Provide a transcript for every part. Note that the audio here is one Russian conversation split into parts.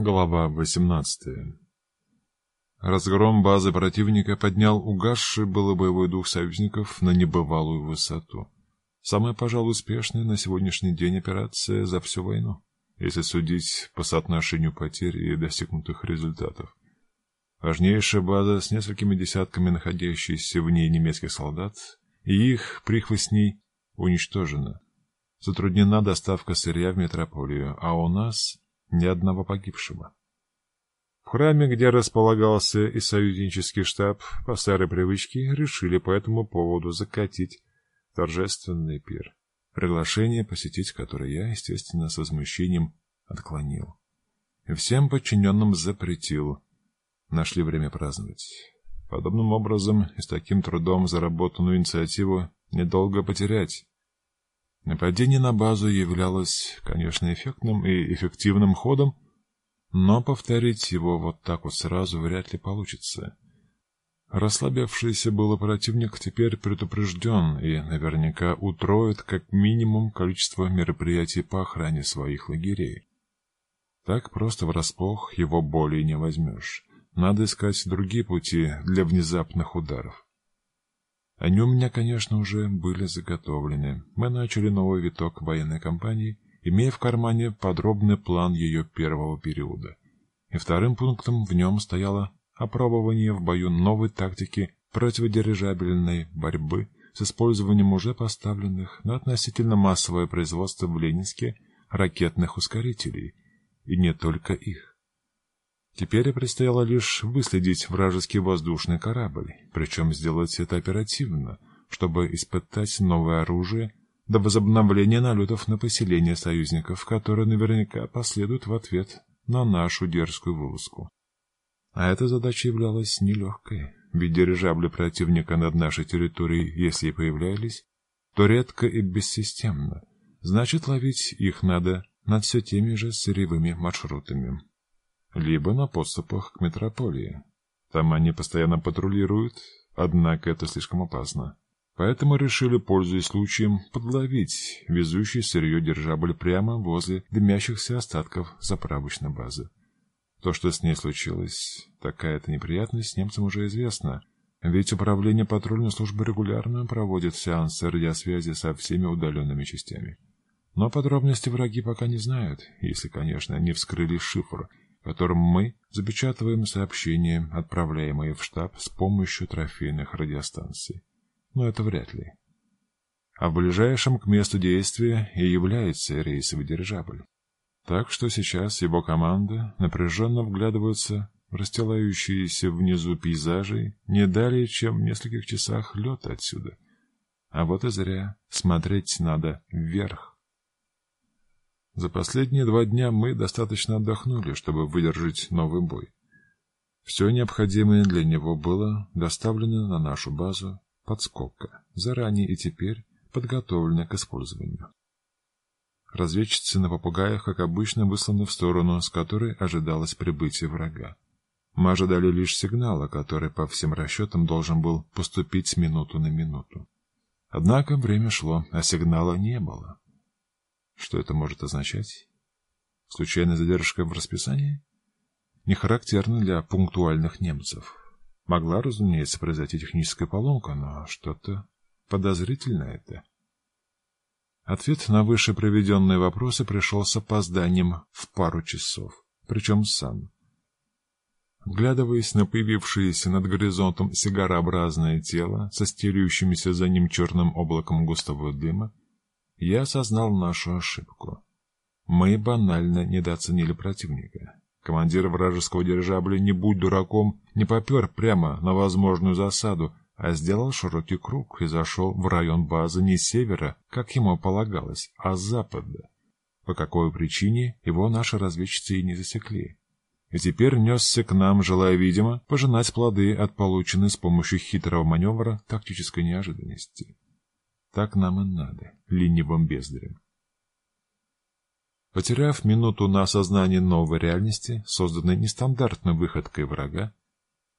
Глава 18. Разгром базы противника поднял угасший было боевой дух союзников на небывалую высоту. Самая, пожалуй, успешная на сегодняшний день операция за всю войну, если судить по соотношению потерь и достигнутых результатов. Важнейшая база с несколькими десятками находящихся в ней немецких солдат и их прихвостней уничтожена. Затруднена доставка сырья в метрополию, а у нас ни одного погибшего. В храме, где располагался и союзнический штаб, по старой привычке решили по этому поводу закатить торжественный пир, приглашение посетить которое я, естественно, с возмущением отклонил. Всем подчиненным запретил. Нашли время праздновать. Подобным образом и с таким трудом заработанную инициативу недолго потерять. Нападение на базу являлось, конечно, эффектным и эффективным ходом, но повторить его вот так вот сразу вряд ли получится. Расслабившийся было противник теперь предупрежден и наверняка утроит как минимум количество мероприятий по охране своих лагерей. Так просто врасплох его более не возьмешь. Надо искать другие пути для внезапных ударов. Они у меня, конечно, уже были заготовлены. Мы начали новый виток военной кампании, имея в кармане подробный план ее первого периода. И вторым пунктом в нем стояло опробование в бою новой тактики противодирижабельной борьбы с использованием уже поставленных на относительно массовое производство в Ленинске ракетных ускорителей, и не только их. Теперь предстояло лишь выследить вражеский воздушный корабль, причем сделать это оперативно, чтобы испытать новое оружие до возобновления налетов на поселение союзников, которые наверняка последуют в ответ на нашу дерзкую вылазку. А эта задача являлась нелегкой, ведь дирижабли противника над нашей территорией, если и появлялись, то редко и бессистемно. Значит, ловить их надо над все теми же сырьевыми маршрутами либо на подступах к метрополии. Там они постоянно патрулируют, однако это слишком опасно. Поэтому решили, пользуясь случаем, подловить везущий сырье держабль прямо возле дымящихся остатков заправочной базы. То, что с ней случилось, такая-то неприятность, немцам уже известно, ведь управление патрульной службы регулярно проводит сеансы радиосвязи со всеми удаленными частями. Но подробности враги пока не знают, если, конечно, не вскрыли шифр – которым мы запечатываем сообщения, отправляемые в штаб с помощью трофейных радиостанций. Но это вряд ли. А в ближайшем к месту действия и является рейсовый дирижабль. Так что сейчас его команда напряженно вглядывается в расстилающиеся внизу пейзажи не далее, чем в нескольких часах лета отсюда. А вот и зря. Смотреть надо вверх. За последние два дня мы достаточно отдохнули, чтобы выдержать новый бой. Все необходимое для него было доставлено на нашу базу подскока, заранее и теперь подготовлено к использованию. Разведчицы на попугаях, как обычно, высланы в сторону, с которой ожидалось прибытие врага. Мы ожидали лишь сигнала, который по всем расчетам должен был поступить с минуту на минуту. Однако время шло, а сигнала не было. Что это может означать? Случайная задержка в расписании? Не характерно для пунктуальных немцев. Могла, разумеется, произойти техническая поломка, но что-то подозрительное это. Ответ на выше проведенные вопросы пришел с опозданием в пару часов, причем сам. Вглядываясь на появившееся над горизонтом сигарообразное тело со стелющимися за ним черным облаком густого дыма, я осознал нашу ошибку. Мы банально недооценили противника. Командир вражеского дирижабля, не будь дураком, не попер прямо на возможную засаду, а сделал широкий круг и зашел в район базы не с севера, как ему полагалось, а с запада. По какой причине его наши разведчицы и не засекли. И теперь несся к нам, желая, видимо, пожинать плоды от полученной с помощью хитрого маневра тактической неожиданности. Так нам и надо, ленивым бездарем. Потеряв минуту на осознание новой реальности, созданной нестандартной выходкой врага,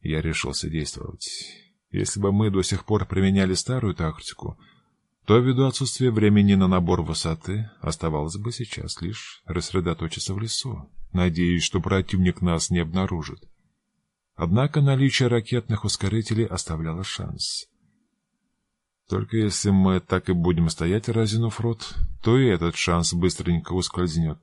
я решился действовать. Если бы мы до сих пор применяли старую тактику, то ввиду отсутствия времени на набор высоты, оставалось бы сейчас лишь рассредоточиться в лесу, надеясь, что противник нас не обнаружит. Однако наличие ракетных ускорителей оставляло шанс. Только если мы так и будем стоять, разинув рот, то и этот шанс быстренько ускользнет.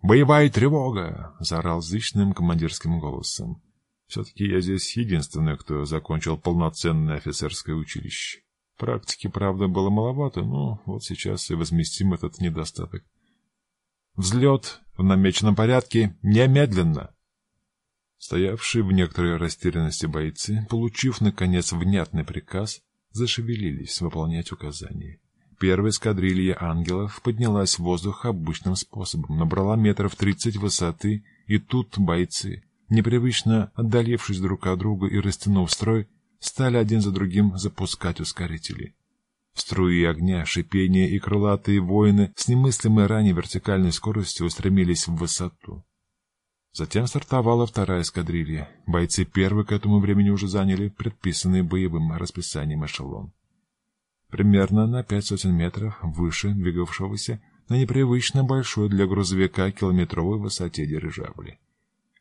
«Боевая тревога!» — заорал зычным командирским голосом. Все-таки я здесь единственный, кто закончил полноценное офицерское училище. Практики, правда, было маловато, но вот сейчас и возместим этот недостаток. Взлет в намеченном порядке немедленно. Стоявшие в некоторой растерянности бойцы, получив, наконец, внятный приказ, зашевелились выполнять указания. Первая эскадрилья ангелов поднялась в воздух обычным способом, набрала метров тридцать высоты, и тут бойцы, непривычно отдалившись друг от друга и растянув строй, стали один за другим запускать ускорители. Струи огня, шипение и крылатые воины с немыслимой ранее вертикальной скоростью устремились в высоту. Затем стартовала вторая эскадрилья. Бойцы первой к этому времени уже заняли предписанный боевым расписанием эшелон. Примерно на пять сотен метров выше двигавшегося на непривычно большой для грузовика километровой высоте дирижабли.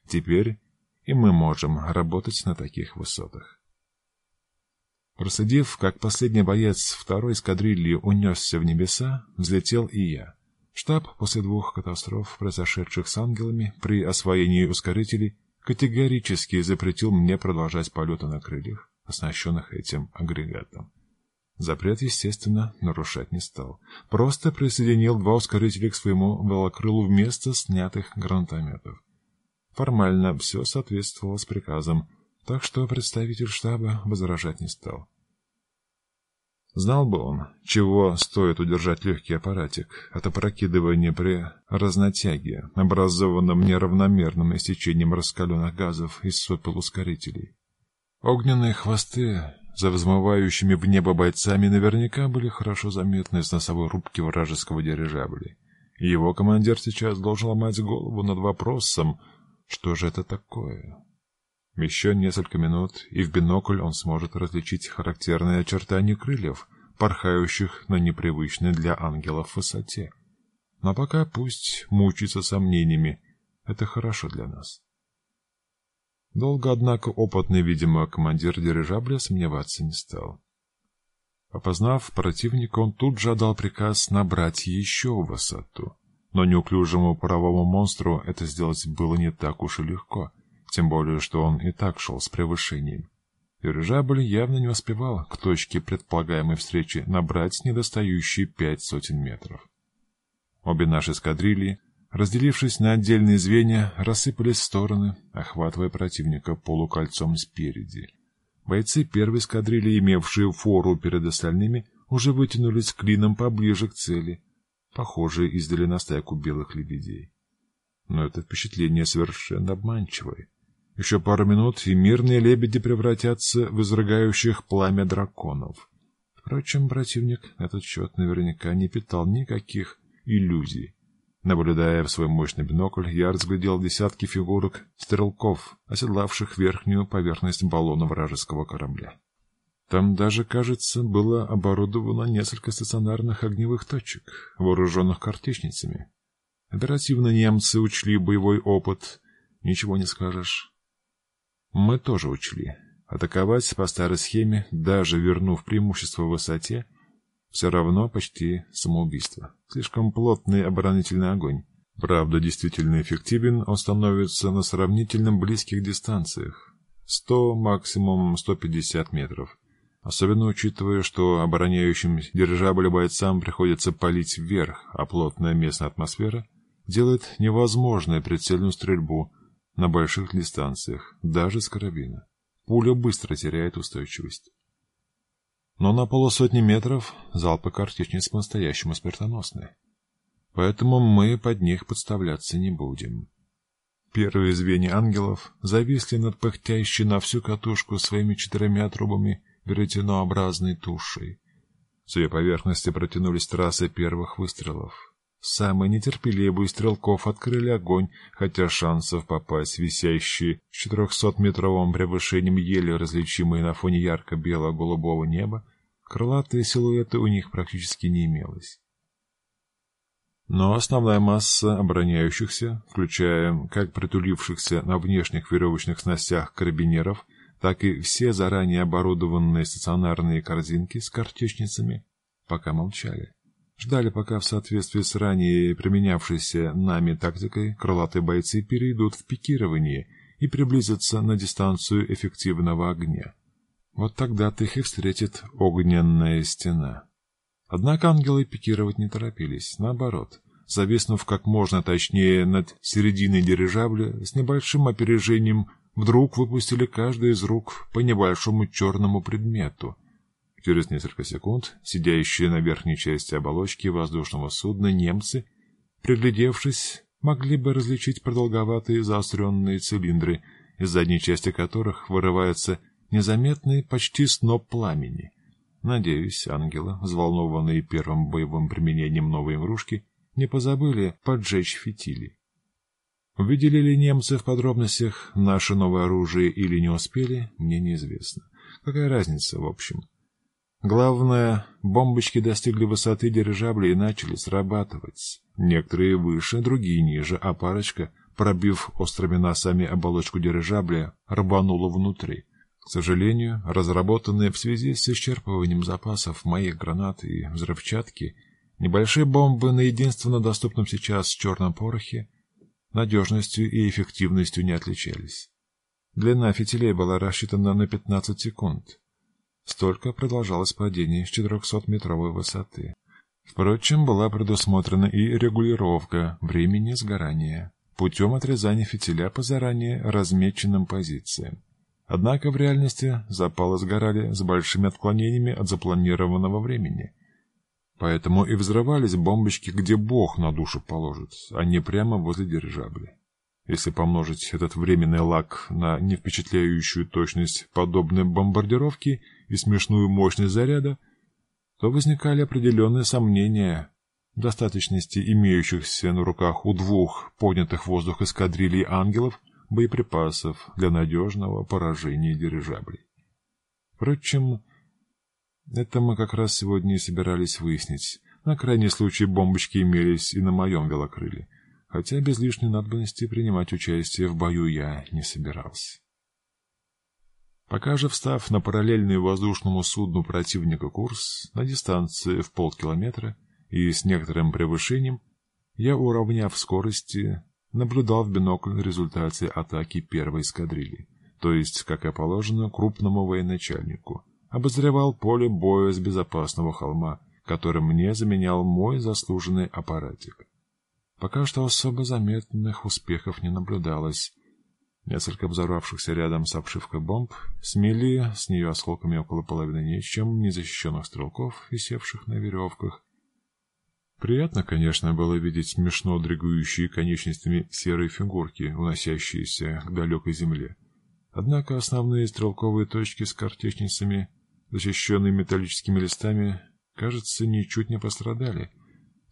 Теперь и мы можем работать на таких высотах. Просидев, как последний боец второй эскадрильи унесся в небеса, взлетел и я. Штаб после двух катастроф, произошедших с ангелами при освоении ускорителей, категорически запретил мне продолжать полеты на крыльях, оснащенных этим агрегатом. Запрет, естественно, нарушать не стал. Просто присоединил два ускорителя к своему волокрылу вместо снятых гранатометов. Формально все соответствовало с приказом, так что представитель штаба возражать не стал. Знал бы он, чего стоит удержать легкий аппаратик от опрокидывания при разнотяге, образованном неравномерным истечением раскаленных газов из сопел ускорителей. Огненные хвосты за взмывающими в небо бойцами наверняка были хорошо заметны с носовой рубки вражеского дирижабля. Его командир сейчас должен ломать голову над вопросом, что же это такое? Еще несколько минут, и в бинокль он сможет различить характерные очертания крыльев, порхающих на непривычной для ангелов высоте. Но пока пусть мучится сомнениями, это хорошо для нас. Долго, однако, опытный, видимо, командир дирижабля сомневаться не стал. Опознав противника, он тут же отдал приказ набрать еще высоту. Но неуклюжему паровому монстру это сделать было не так уж и легко, тем более, что он и так шел с превышением. Дирижабль явно не успевал к точке предполагаемой встречи набрать недостающие пять сотен метров. Обе наши эскадрильи, разделившись на отдельные звенья, рассыпались в стороны, охватывая противника полукольцом спереди. Бойцы первой эскадрильи, имевшие фору перед остальными, уже вытянулись клином поближе к цели, похожие издали на стайку белых лебедей. Но это впечатление совершенно обманчивое. Еще пару минут, и мирные лебеди превратятся в изрыгающих пламя драконов. Впрочем, противник этот счет наверняка не питал никаких иллюзий. Наблюдая в свой мощный бинокль, я разглядел десятки фигурок стрелков, оседлавших верхнюю поверхность баллона вражеского корабля. Там даже, кажется, было оборудовано несколько стационарных огневых точек, вооруженных картечницами. Оперативно немцы учли боевой опыт, ничего не скажешь. Мы тоже учли. Атаковать по старой схеме, даже вернув преимущество в высоте, все равно почти самоубийство. Слишком плотный оборонительный огонь. Правда, действительно эффективен он становится на сравнительно близких дистанциях. 100, максимум 150 метров. Особенно учитывая, что обороняющим дирижабль бойцам приходится палить вверх, а плотная местная атмосфера делает невозможной прицельную стрельбу на больших дистанциях, даже с карабина. Пуля быстро теряет устойчивость. Но на полусотни метров залпы картечниц по-настоящему смертоносны. Поэтому мы под них подставляться не будем. Первые звенья ангелов зависли над пыхтящей на всю катушку своими четырьмя трубами веретенообразной тушей. С ее поверхности протянулись трассы первых выстрелов. Самые нетерпеливые стрелков открыли огонь, хотя шансов попасть висящие с 400-метровым превышением еле различимые на фоне ярко-бело-голубого неба, крылатые силуэты у них практически не имелось. Но основная масса обороняющихся, включая как притулившихся на внешних веревочных снастях карабинеров, так и все заранее оборудованные стационарные корзинки с картечницами, пока молчали. Ждали, пока в соответствии с ранее применявшейся нами тактикой крылатые бойцы перейдут в пикирование и приблизятся на дистанцию эффективного огня. Вот тогда-то их и встретит огненная стена. Однако ангелы пикировать не торопились, наоборот, зависнув как можно точнее над серединой дирижабля, с небольшим опережением вдруг выпустили каждый из рук по небольшому черному предмету. Через несколько секунд сидящие на верхней части оболочки воздушного судна немцы, приглядевшись, могли бы различить продолговатые заостренные цилиндры, из задней части которых вырывается незаметный почти сноп пламени. Надеюсь, ангелы, взволнованные первым боевым применением новой игрушки, не позабыли поджечь фитили. Увидели ли немцы в подробностях наше новое оружие или не успели, мне неизвестно. Какая разница, в общем. Главное, бомбочки достигли высоты дирижабля и начали срабатывать. Некоторые выше, другие ниже, а парочка, пробив острыми носами оболочку дирижабля, рванула внутри. К сожалению, разработанные в связи с исчерпыванием запасов моих гранат и взрывчатки, небольшие бомбы на единственно доступном сейчас черном порохе надежностью и эффективностью не отличались. Длина фитилей была рассчитана на 15 секунд. Столько продолжалось падение с 400-метровой высоты. Впрочем, была предусмотрена и регулировка времени сгорания путем отрезания фитиля по заранее размеченным позициям. Однако в реальности запалы сгорали с большими отклонениями от запланированного времени. Поэтому и взрывались бомбочки, где Бог на душу положит, а не прямо возле дирижабля. Если помножить этот временный лак на невпечатляющую точность подобной бомбардировки и смешную мощность заряда, то возникали определенные сомнения в достаточности имеющихся на руках у двух поднятых в воздух эскадрилий ангелов боеприпасов для надежного поражения дирижаблей. Впрочем, это мы как раз сегодня и собирались выяснить. На крайний случай бомбочки имелись и на моем велокрыле, хотя без лишней надобности принимать участие в бою я не собирался. Пока же, встав на параллельный воздушному судну противника курс на дистанции в полкилометра и с некоторым превышением, я, уравняв скорости, наблюдал в бинокль результаты атаки первой эскадрильи, то есть, как и положено, крупному военачальнику, обозревал поле боя с безопасного холма, который мне заменял мой заслуженный аппаратик. Пока что особо заметных успехов не наблюдалось. Несколько взорвавшихся рядом с обшивкой бомб смели с нее осколками около половины ничем незащищенных стрелков, висевших на веревках, Приятно, конечно, было видеть смешно дрыгающие конечностями серые фигурки, уносящиеся к далекой земле. Однако основные стрелковые точки с картечницами, защищенные металлическими листами, кажется, ничуть не пострадали.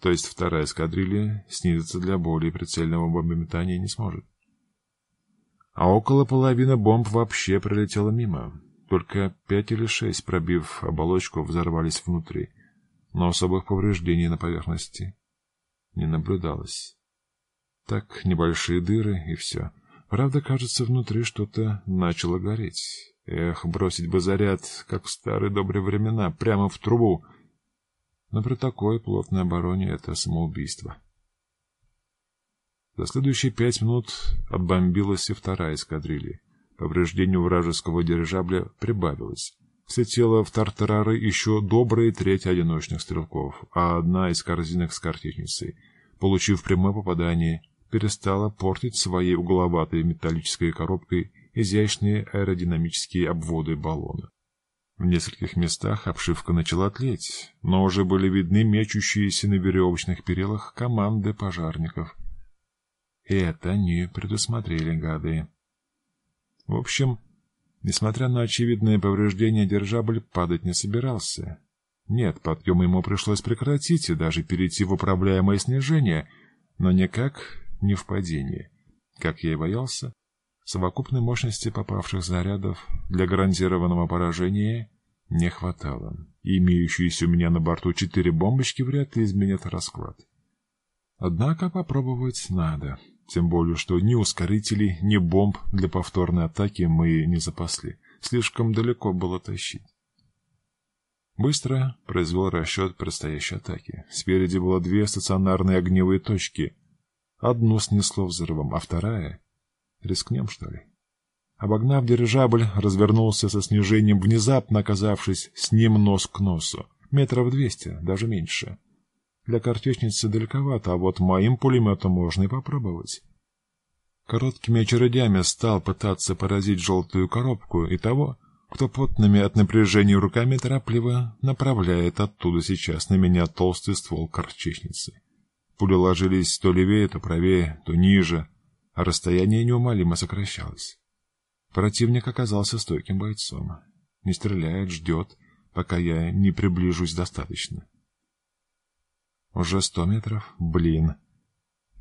То есть вторая эскадрилья снизиться для более прицельного бомбометания не сможет. А около половины бомб вообще пролетело мимо. Только пять или шесть, пробив оболочку, взорвались внутри но особых повреждений на поверхности не наблюдалось. Так, небольшие дыры и все. Правда, кажется, внутри что-то начало гореть. Эх, бросить бы заряд, как в старые добрые времена, прямо в трубу. Но при такой плотной обороне это самоубийство. За следующие пять минут отбомбилась и вторая эскадрилья. Повреждению вражеского дирижабля прибавилось слетела в тартарары еще добрые треть одиночных стрелков, а одна из корзинок с картечницей, получив прямое попадание, перестала портить своей угловатой металлической коробкой изящные аэродинамические обводы баллона. В нескольких местах обшивка начала тлеть, но уже были видны мечущиеся на веревочных перилах команды пожарников. Это не предусмотрели гады. В общем, Несмотря на очевидное повреждение, дирижабль падать не собирался. Нет, подъем ему пришлось прекратить и даже перейти в управляемое снижение, но никак не в падение. Как я и боялся, совокупной мощности попавших зарядов для гарантированного поражения не хватало. Имеющиеся у меня на борту четыре бомбочки вряд ли изменят расклад. Однако попробовать надо. Тем более, что ни ускорителей, ни бомб для повторной атаки мы не запасли. Слишком далеко было тащить. Быстро произвел расчет предстоящей атаки. Спереди было две стационарные огневые точки. Одну снесло взрывом, а вторая... Рискнем, что ли? Обогнав дирижабль, развернулся со снижением, внезапно оказавшись с ним нос к носу. Метров двести, даже меньше. Для картечницы далековато, а вот моим пулеметом можно и попробовать. Короткими очередями стал пытаться поразить желтую коробку и того, кто потными от напряжения руками торопливо направляет оттуда сейчас на меня толстый ствол картечницы. Пули ложились то левее, то правее, то ниже, а расстояние неумолимо сокращалось. Противник оказался стойким бойцом. Не стреляет, ждет, пока я не приближусь достаточно. Уже сто метров? Блин.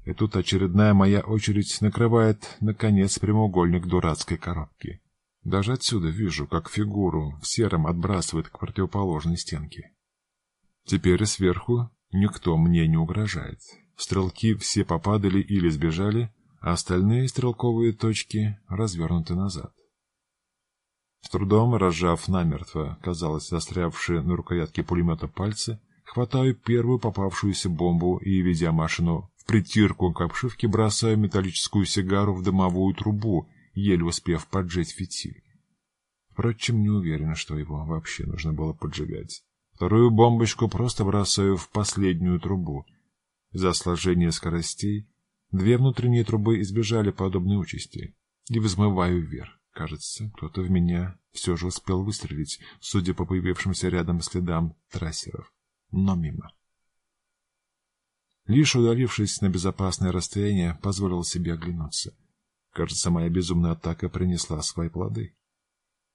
И тут очередная моя очередь накрывает, наконец, прямоугольник дурацкой коробки. Даже отсюда вижу, как фигуру в сером отбрасывает к противоположной стенке. Теперь сверху никто мне не угрожает. Стрелки все попадали или сбежали, а остальные стрелковые точки развернуты назад. С трудом разжав намертво, казалось, застрявшие на рукоятке пулемета пальцы, хватаю первую попавшуюся бомбу и, ведя машину в притирку к обшивке, бросаю металлическую сигару в дымовую трубу, еле успев поджечь фитиль. Впрочем, не уверен, что его вообще нужно было поджигать. Вторую бомбочку просто бросаю в последнюю трубу. За сложение скоростей две внутренние трубы избежали подобной участи. И взмываю вверх. Кажется, кто-то в меня все же успел выстрелить, судя по появившимся рядом следам трассеров. Но мимо. Лишь удалившись на безопасное расстояние, позволил себе оглянуться. Кажется, моя безумная атака принесла свои плоды.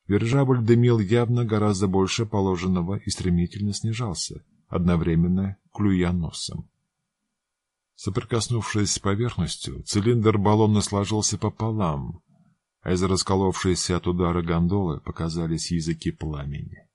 Вержабль дымил явно гораздо больше положенного и стремительно снижался, одновременно клюя носом. Соприкоснувшись с поверхностью, цилиндр баллона сложился пополам, а из расколовшейся от удара гондолы показались языки пламени.